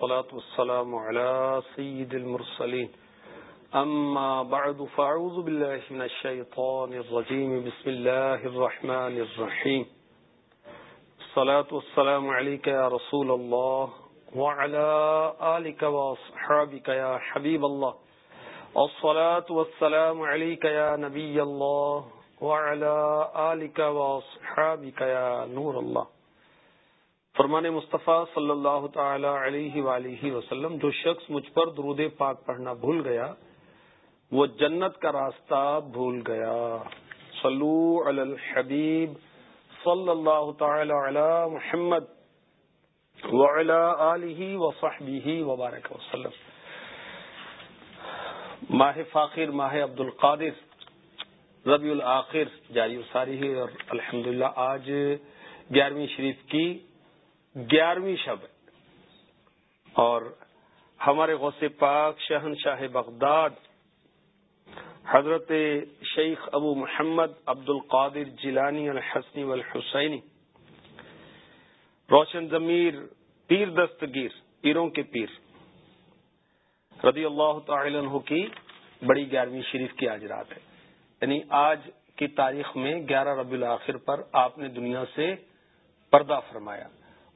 والصلاة والسلام على سيد المرسلين. أما بعد، فأعوذ بالله من الشيطان الرجيم. بسم الله الرحمن الرحيم. الصلاة والسلام عليك يا رسول الله وعلى آلك وصحابك يا حبيب الله. الصلاة والسلام عليك يا نبي الله وعلى آلك وصحابك يا نور الله. فرمان مصطفیٰ صلی اللہ تعالی علیہ وآلہ وسلم، جو شخص مجھ پر درود پاک پڑھنا بھول گیا، وہ جنت کا راستہ بھول گیا۔ صلو علی الحبیب صلی اللہ تعالی علی محمد وعلی آلہ وصحبہ وبارک وسلم۔ ماہ فاخر، ماہ عبد القادر ربیع الآخر جاری ساری ہے اور الحمدللہ آج گیارہویں شریف کی گیارہویں شب اور ہمارے غوث پاک شہنشاہ بغداد، حضرت شیخ ابو محمد عبد القادر جیلانی الحسنی والحسینی، روشن ضمیر پیر دستگیر، پیروں کے پیر، رضی اللہ تعالی عنہ کی بڑی گیارہویں شریف کی آج رات ہے۔ یعنی آج کی تاریخ میں گیارہ ربی الاخر پر آپ نے دنیا سے پردہ فرمایا۔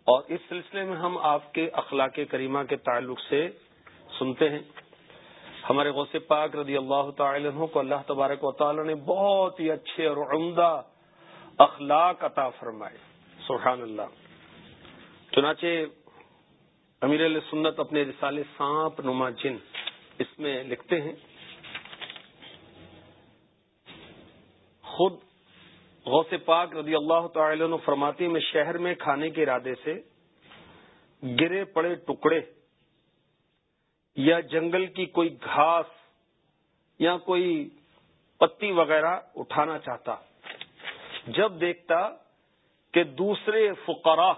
اور اس سلسلے میں ہم آپ کے اخلاق کریمہ کے تعلق سے سنتے ہیں۔ ہمارے غوث پاک رضی اللہ تعالی عنہ کو اللہ تبارک و تعالی نے بہت ہی اچھے اور عمدہ اخلاق عطا فرمائے۔ سبحان اللہ۔ چنانچہ امیر علیہ سنت اپنے رسالے سانپ نما جن اس میں لکھتے ہیں۔ خود غوث پاک رضی اللہ تعالی عنہ فرماتی میں شہر میں کھانے کے ارادے سے گرے پڑے ٹکڑے یا جنگل کی کوئی گھاس یا کوئی پتی وغیرہ اٹھانا چاہتا، جب دیکھتا کہ دوسرے فقراء،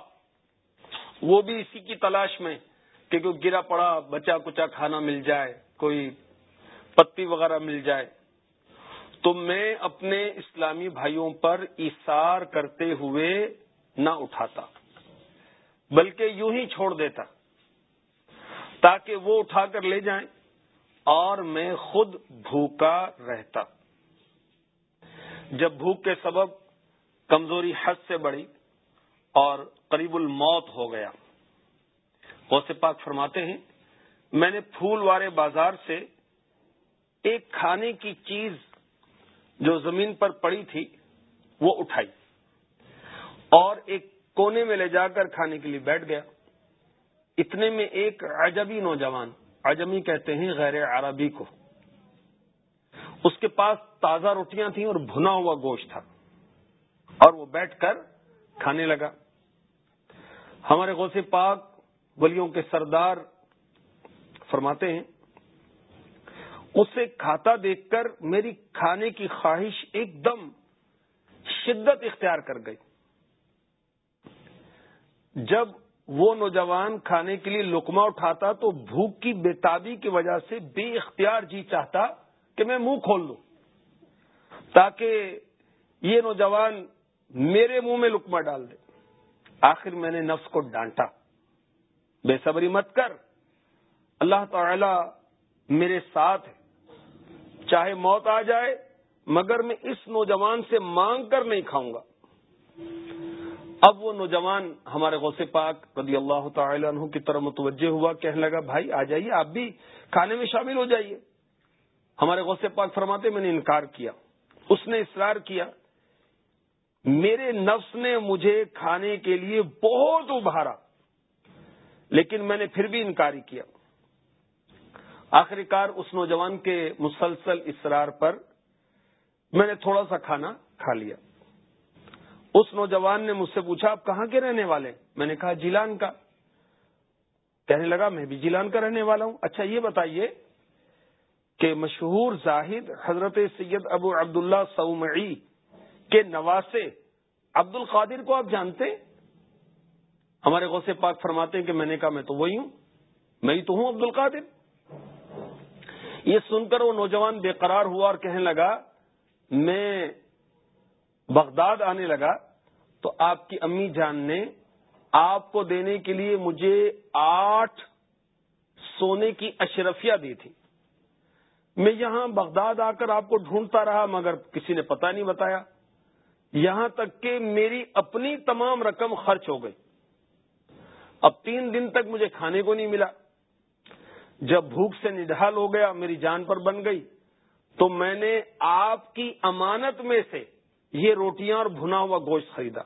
وہ بھی اسی کی تلاش میں کہ کوئی گرا پڑا بچا کچا کھانا مل جائے، کوئی پتی وغیرہ مل جائے تو میں اپنے اسلامی بھائیوں پر اشار کرتے ہوئے نہ اٹھاتا، بلکہ یوں ہی چھوڑ دیتا، تاکہ وہ اٹھا کر لے جائیں اور میں خود بھوکا رہتا۔ جب بھوک کے سبب کمزوری حد سے بڑی اور قریب الموت ہو گیا، غوث پاک فرماتے ہیں، میں نے پھول والے بازار سے ایک کھانے کی چیز جو زمین پر پڑی تھی، وہ اٹھائی۔ اور ایک کونے میں لے جا کر کھانے کے لیے بیٹھ گیا۔ اتنے میں ایک عجبی نوجوان، عجمی کہتے ہیں غیر عربی کو۔ اس کے پاس تازہ روٹیاں تھیں اور بھنا ہوا گوشت تھا۔ اور وہ بیٹھ کر کھانے لگا۔ ہمارے غوث پاک ولیوں کے سردار فرماتے ہیں اسے کھاتا دیکھ کر میری کھانے کی خواہش ایک دم شدت اختیار کر گئی۔ جب وہ نوجوان کھانے کے لیے لکما اٹھاتا تو بھوک کی بےتابی کی وجہ سے بے اختیار جی چاہتا کہ میں منہ کھول دوں تاکہ یہ نوجوان میرے منہ میں لکما ڈال دے۔ آخر میں نے نفس کو ڈانٹا۔ بے صبری مت کر۔ اللہ تعالی میرے ساتھ ہے۔ چاہے موت آ جائے، مگر میں اس نوجوان سے مانگ کر نہیں کھاؤں گا۔ اب وہ نوجوان ہمارے غوث پاک رضی اللہ تعالی عنہ کی طرف متوجہ ہوا، کہنے لگا، بھائی، آ جائیے، آپ بھی کھانے میں شامل ہو جائیے۔ ہمارے غوث پاک فرماتے، میں نے انکار کیا، اس نے اصرار کیا۔ میرے نفس نے مجھے کھانے کے لیے بہت ابھارا، لیکن میں نے پھر بھی انکاری کیا۔ آخری کار اس نوجوان کے مسلسل اسرار پر میں نے تھوڑا سا کھانا کھا لیا۔ اس نوجوان نے مجھ سے پوچھا، آپ کہاں کے رہنے والے؟ میں نے کہا، جیلان کا۔ کہنے لگا، میں بھی جیلان کا رہنے والا ہوں۔ اچھا یہ بتائیے کہ مشہور زاہد حضرت سید ابو عبداللہ سعمعی کے نواسے عبد القادر کو آپ جانتے؟ ہمارے غوث پاک فرماتے ہیں کہ میں نے کہا، میں تو وہی ہوں، میں ہی تو ہوں عبد القادر۔ یہ سن کر وہ نوجوان بے قرار ہوا اور کہنے لگا، میں بغداد آنے لگا تو آپ کی امی جان نے آپ کو دینے کے لیے مجھے آٹھ سونے کی اشرفیہ دی تھی۔ میں یہاں بغداد آ کر آپ کو ڈھونڈتا رہا، مگر کسی نے پتہ نہیں بتایا۔ یہاں تک کہ میری اپنی تمام رقم خرچ ہو گئی۔ اب تین دن تک مجھے کھانے کو نہیں ملا۔ جب بھوک سے نڈال ہو گیا، میری جان پر بن گئی۔ تو میں نے آپ کی امانت میں سے یہ روٹیاں اور بھنا ہوا گوشت خریدا۔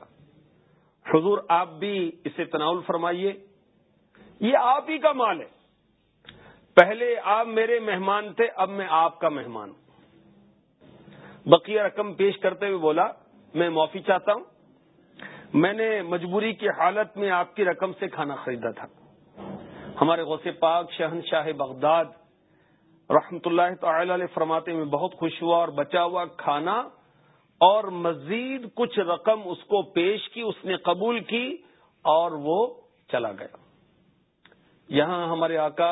حضور، آپ بھی اسے تناول فرمائیے۔ یہ آپ ہی کا مال ہے۔ پہلے آپ میرے مہمان تھے، اب میں آپ کا مہمان ہوں۔ بقیہ رقم پیش کرتے ہوئے بولا، میں معافی چاہتا ہوں۔ میں نے مجبوری کی حالت میں آپ کی رقم سے کھانا خریدا تھا۔ ہمارے غوث پاک شہنشاہ بغداد رحمت اللہ تعالی علیہ فرماتے میں بہت خوش ہوا اور بچا ہوا کھانا اور مزید کچھ رقم اس کو پیش کی، اس نے قبول کی اور وہ چلا گیا۔ یہاں ہمارے آقا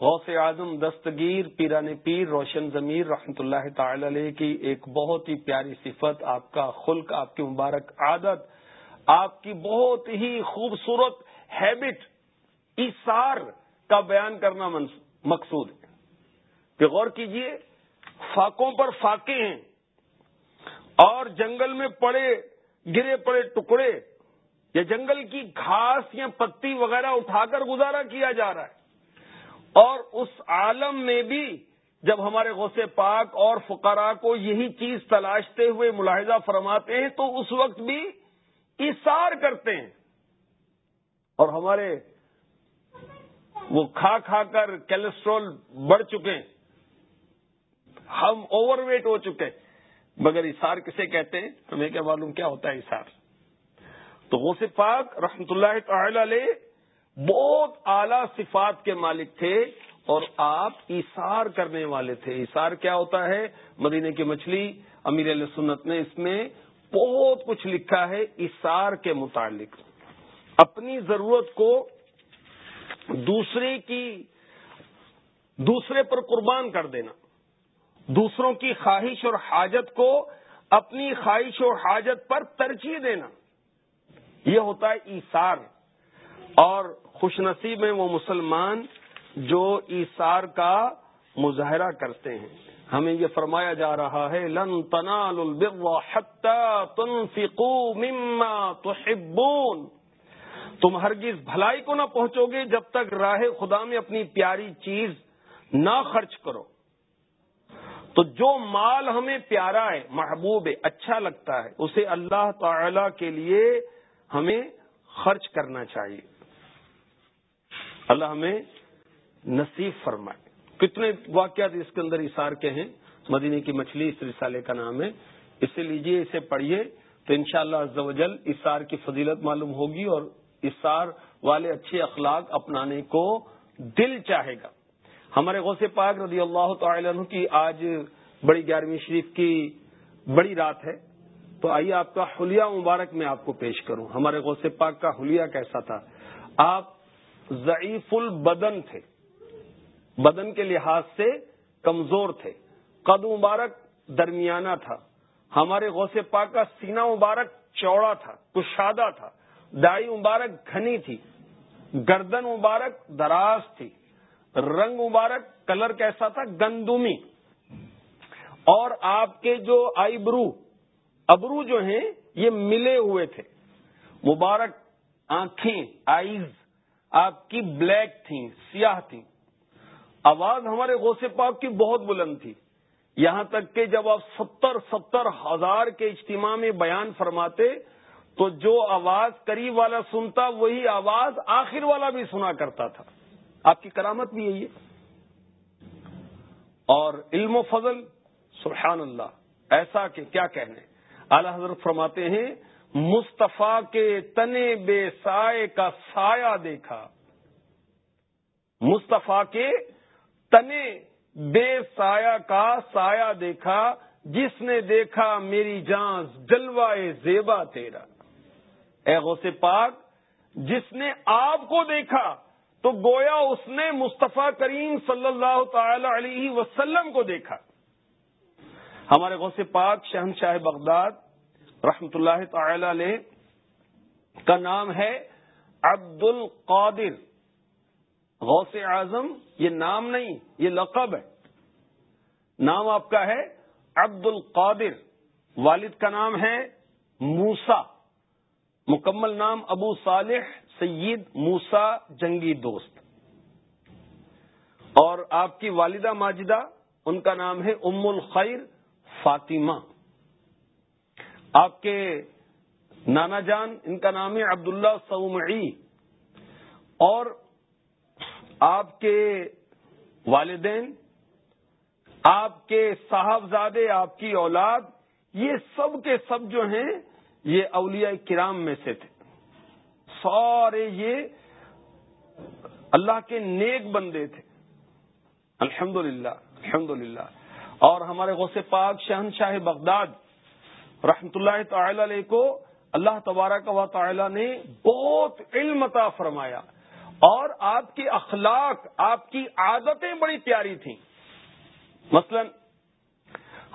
غوث اعظم دستگیر پیران پیر روشن ضمیر رحمت اللہ تعالی علیہ کی ایک بہت ہی پیاری صفت، آپ کا خلق، آپ کی مبارک عادت، آپ کی بہت ہی خوبصورت ہیبٹ ایسار کا بیان کرنا مقصود ہے۔ کہ غور کیجیے، فاقوں پر فاقے ہیں۔ اور جنگل میں پڑے، گرے پڑے ٹکڑے، یا جنگل کی گھاس یا پتی وغیرہ اٹھا کر گزارا کیا جا رہا ہے۔ اور اس عالم میں بھی جب ہمارے غوث پاک اور فقراء کو یہی چیز تلاشتے ہوئے ملاحظہ فرماتے ہیں، تو اس وقت بھی اشار کرتے ہیں۔ اور ہمارے وہ کھا کھا کر کیلسٹرول بڑھ چکے ہیں۔ ہم اوور ویٹ ہو چکے مگر اشار کسے کہتے ہیں؟ ہمیں کیا معلوم کیا ہوتا ہے اشار تو غوث پاک رحمت اللہ تعالی علیہ بہت اعلی صفات کے مالک تھے اور آپ ایسار کرنے والے تھے۔ ایسار کیا ہوتا ہے؟ مدینے کی مچھلی، امیر علیہ سنت نے اس میں بہت کچھ لکھا ہے ایسار کے متعلق۔ اپنی ضرورت کو دوسرے کی دوسرے پر قربان کر دینا دوسروں کی خواہش اور حاجت کو اپنی خواہش اور حاجت پر ترجیح دینا یہ ہوتا ہے ایسار اور خوش نصیب ہیں وہ مسلمان جو ایسار کا مظاہرہ کرتے ہیں۔ ہمیں یہ فرمایا جا رہا ہے، لن تنال البر حتى تنفقوا مما تحبون تم ہرگز بھلائی کو نہ پہنچو گے جب تک راہ خدا میں اپنی پیاری چیز نہ خرچ کرو۔ تو جو مال ہمیں پیارا ہے، محبوب ہے اچھا لگتا ہے، اسے اللہ تعالی کے لیے ہمیں خرچ کرنا چاہیے۔ اللہ ہمیں نصیب فرمائے۔ کتنے واقعات اس کے اندر اشار کے ہیں۔ مدینے کی مچھلی اس رسالے کا نام ہے۔ اسے لیجیے، اسے پڑھیے تو انشاءاللہ شاء اللہ اشار کی فضیلت معلوم ہوگی اور اشار والے اچھے اخلاق اپنانے کو دل چاہے گا۔ ہمارے غوث پاک رضی اللہ تعالی عنہ کی آج بڑی گیارہویں شریف کی بڑی رات ہے۔ تو آئیے آپ کا حلیہ مبارک میں آپ کو پیش کروں۔ ہمارے غوث پاک کا حلیہ کیسا تھا؟ آپ ضعیف البدن تھے۔ بدن کے لحاظ سے کمزور تھے۔ قد مبارک درمیانہ تھا۔ ہمارے غوث پاک کا سینہ مبارک چوڑا تھا، کشادہ تھا۔ دائی مبارک گھنی تھی، گردن مبارک دراز تھی، رنگ مبارک کلر کیسا تھا، گندمی۔ اور آپ کے جو آئی برو، ابرو جو ہیں، یہ ملے ہوئے تھے۔ مبارک آنکھیں آئیز آپ کی بلیک تھیں، سیاہ تھیں۔ آواز ہمارے غوث پاک کی بہت بلند تھی۔ یہاں تک کہ جب آپ ستر ستر ہزار کے اجتماع میں بیان فرماتے تو جو آواز قریب والا سنتا وہی آواز آخر والا بھی سنا کرتا تھا۔ آپ کی کرامت بھی یہی ہے۔ اور علم و فضل، سبحان اللہ، ایسا کہ کیا کہنے۔ اعلی حضرت فرماتے ہیں، مصطفیٰ کے تنے بے سائے کا سایہ دیکھا۔ مصطفیٰ کے تنے بے سایہ کا سایہ دیکھا، جس نے دیکھا میری جان جلوائے زیبا تیرا۔ اے غوث پاک، جس نے آپ کو دیکھا، تو گویا اس نے مصطفیٰ کریم صلی اللہ تعالی علیہ وسلم کو دیکھا۔ ہمارے غوث پاک شہنشاہ بغداد رحمت اللہ تعالی علیہ کا نام ہے عبد القادر غوث اعظم، یہ نام نہیں، یہ لقب ہے۔ نام آپ کا ہے عبد القادر والد کا نام ہے موسا مکمل نام ابو صالح سید موسا جنگی دوست۔ اور آپ کی والدہ ماجدہ، ان کا نام ہے ام الخیر فاطمہ۔ آپ کے نانا جان، ان کا نام ہے عبداللہ سومعی۔ اور آپ کے والدین، آپ کے صاحبزادے، آپ کی اولاد، یہ سب کے سب جو ہیں یہ اولیاء کرام میں سے تھے۔ سارے یہ اللہ کے نیک بندے تھے۔ الحمد للہ الحمد للہ اور ہمارے غوث پاک شہنشاہ بغداد رحمت اللہ تعالی علیہ کو اللہ تبارک و تعالی نے بہت علم عطا فرمایا۔ اور آپ کے اخلاق، آپ کی عادتیں بڑی پیاری تھیں۔ مثلا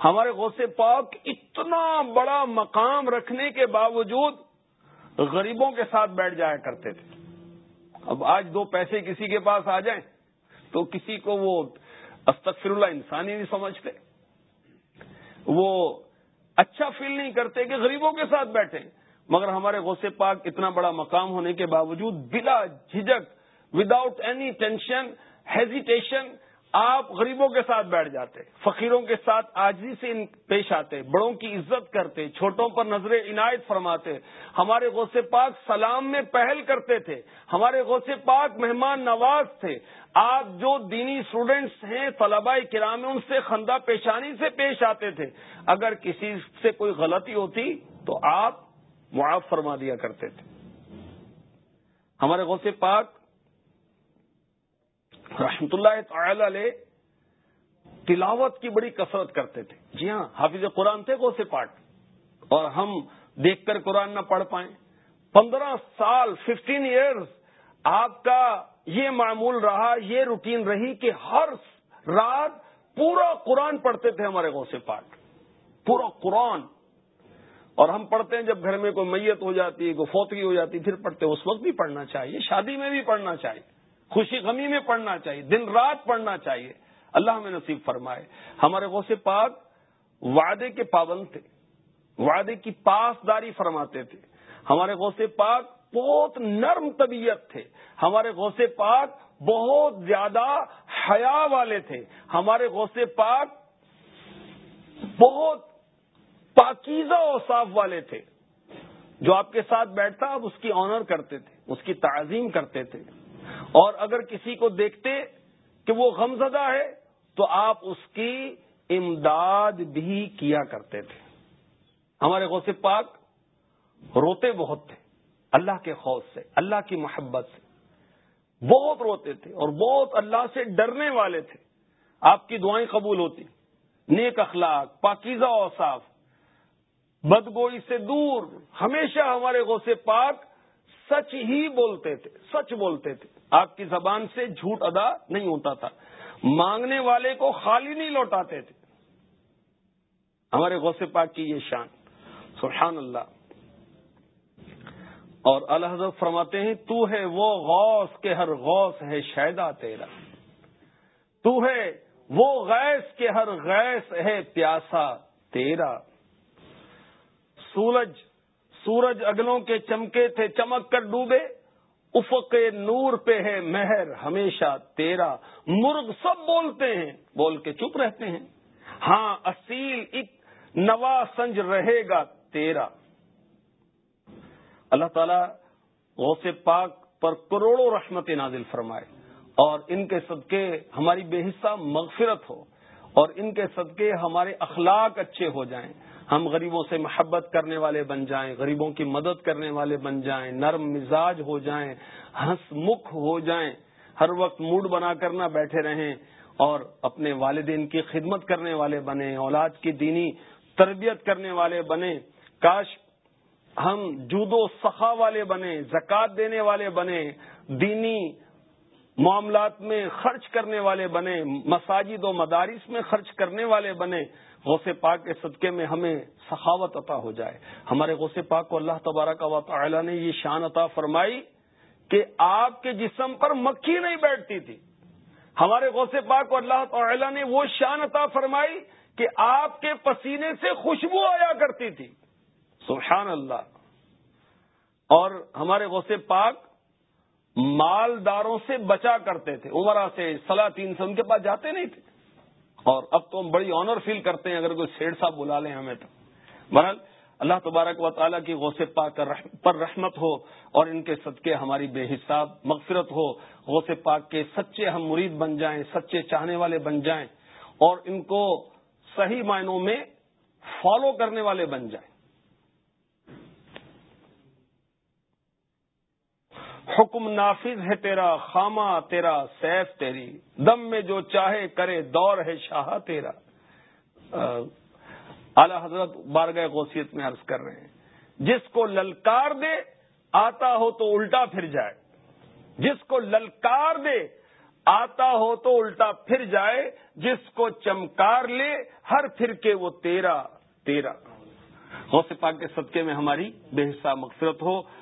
ہمارے غوث پاک اتنا بڑا مقام رکھنے کے باوجود غریبوں کے ساتھ بیٹھ جایا کرتے تھے۔ اب آج دو پیسے کسی کے پاس آ جائیں تو کسی کو وہ استغفر اللہ انسان ہی نہیں سمجھتے۔ وہ اچھا فیل نہیں کرتے کہ غریبوں کے ساتھ بیٹھے۔ مگر ہمارے غوث پاک اتنا بڑا مقام ہونے کے باوجود بلا جھجک وداؤٹ اینی ٹینشن ہیزیٹیشن آپ غریبوں کے ساتھ بیٹھ جاتے، فقیروں کے ساتھ آجی سے پیش آتے، بڑوں کی عزت کرتے، چھوٹوں پر نظر عنایت فرماتے، ہمارے غوث پاک سلام میں پہل کرتے تھے، ہمارے غوث پاک مہمان نواز تھے، آپ جو دینی اسٹوڈینٹس ہیں، طلباء کرام ان سے خندہ پیشانی سے پیش آتے تھے۔ اگر کسی سے کوئی غلطی ہوتی تو آپ معاف فرما دیا کرتے تھے۔ ہمارے غوث پاک رحمت اللہ تعالی علیہ تلاوت کی بڑی کثرت کرتے تھے۔ جی ہاں حافظ قرآن تھے سے پاٹ۔ اور ہم دیکھ کر قرآن نہ پڑھ پائیں۔ پندرہ سال ففٹین ایئرز آپ کا یہ معمول رہا، یہ روٹین رہی کہ ہر رات پورا قرآن پڑھتے تھے ہمارے غوث پاٹ۔ پورا قرآن۔ اور ہم پڑھتے ہیں جب گھر میں کوئی میت ہو جاتی ہے کوئی فوتگی ہو جاتی، پھر پڑھتے، اس وقت بھی پڑھنا چاہیے، شادی میں بھی پڑھنا چاہیے۔ خوشی غمی میں پڑھنا چاہیے، دن رات پڑھنا چاہیے۔ اللہ ہمیں نصیب فرمائے۔ ہمارے غوث پاک وعدے کے پابند تھے۔ وعدے کی پاسداری فرماتے تھے۔ ہمارے غوث پاک بہت نرم طبیعت تھے۔ ہمارے غوث پاک بہت زیادہ حیا والے تھے۔ ہمارے غوث پاک بہت پاکیزہ اور صاف والے تھے۔ جو آپ کے ساتھ بیٹھتا، آپ اس کی آنر کرتے تھے، اس کی تعظیم کرتے تھے۔ اور اگر کسی کو دیکھتے کہ وہ غمزدہ ہے، تو آپ اس کی امداد بھی کیا کرتے تھے۔ ہمارے غوث پاک روتے بہت تھے۔ اللہ کے خوف سے، اللہ کی محبت سے۔ بہت روتے تھے اور بہت اللہ سے ڈرنے والے تھے۔ آپ کی دعائیں قبول ہوتی۔ نیک اخلاق، پاکیزہ اور صاف بدگوئی سے دور، ہمیشہ ہمارے غوث پاک سچ ہی بولتے تھے، سچ بولتے تھے۔ آپ کی زبان سے جھوٹ ادا نہیں ہوتا تھا۔ مانگنے والے کو خالی نہیں لوٹاتے تھے۔ ہمارے غوث پاک کی یہ شان، سبحان اللہ۔ اور اللہ حضرت فرماتے ہیں، تو ہے وہ غوث کے ہر غوث ہے شیدا تیرا۔ تو ہے وہ غیث کے ہر غیث ہے پیاسا تیرا۔ سورج سورج اگلوں کے چمکے تھے، چمک کر ڈوبے۔ افق نور پہ ہے مہر، ہمیشہ تیرا۔ مرغ سب بولتے ہیں، بول کے چپ رہتے ہیں۔ ہاں اصیل ایک نوا سنج رہے گا تیرا۔ اللہ تعالی غوث پاک پر کروڑوں رحمت نازل فرمائے۔ اور ان کے صدقے ہماری بے حصہ مغفرت ہو۔ اور ان کے صدقے ہمارے اخلاق اچھے ہو جائیں۔ ہم غریبوں سے محبت کرنے والے بن جائیں، غریبوں کی مدد کرنے والے بن جائیں، نرم مزاج ہو جائیں، ہنس مکھ ہو جائیں، ہر وقت موڈ بنا کر نہ بیٹھے رہیں اور اپنے والدین کی خدمت کرنے والے بنے اولاد کی دینی تربیت کرنے والے بنے کاش ہم جود و سخا والے بنے زکات دینے والے بنے دینی معاملات میں خرچ کرنے والے بنے، مساجد و مدارس میں خرچ کرنے والے بنے، غوث پاک کے صدقے میں ہمیں سخاوت عطا ہو جائے۔ ہمارے غوث پاک کو اللہ تبارک و تعالی نے یہ شان عطا فرمائی کہ آپ کے جسم پر مکھی نہیں بیٹھتی تھی۔ ہمارے غوث پاک کو اللہ تعالی نے وہ شان عطا فرمائی کہ آپ کے پسینے سے خوشبو آیا کرتی تھی۔ سبحان اللہ۔ اور ہمارے غوث پاک مالداروں سے بچا کرتے تھے۔ عمرہ سے سلاطین سے ان کے پاس جاتے نہیں تھے۔ اور اب تو ہم بڑی آنر فیل کرتے ہیں اگر کوئی سیڑ صاحب بلا لیں ہمیں تو۔ بہرحال اللہ تبارک و تعالیٰ کی غوث پاک پر رحمت ہو اور ان کے صدقے ہماری بے حساب مغفرت ہو۔ غوث پاک کے سچے ہم مرید بن جائیں، سچے چاہنے والے بن جائیں اور ان کو صحیح معنوں میں فالو کرنے والے بن جائیں۔ حکم نافذ ہے تیرا، خامہ تیرا، سیف تیری۔ دم میں جو چاہے کرے، دور ہے شاہ تیرا۔ اعلی حضرت بارگاہ غوثیت میں عرض کر رہے ہیں۔ جس کو للکار دے، آتا ہو تو الٹا پھر جائے۔ جس کو للکار دے، آتا ہو تو الٹا پھر جائے۔ جس کو چمکار لے، ہر پھر کے وہ تیرا تیرا۔ غوث پاک کے صدقے میں ہماری بے حصہ مغفرت ہو۔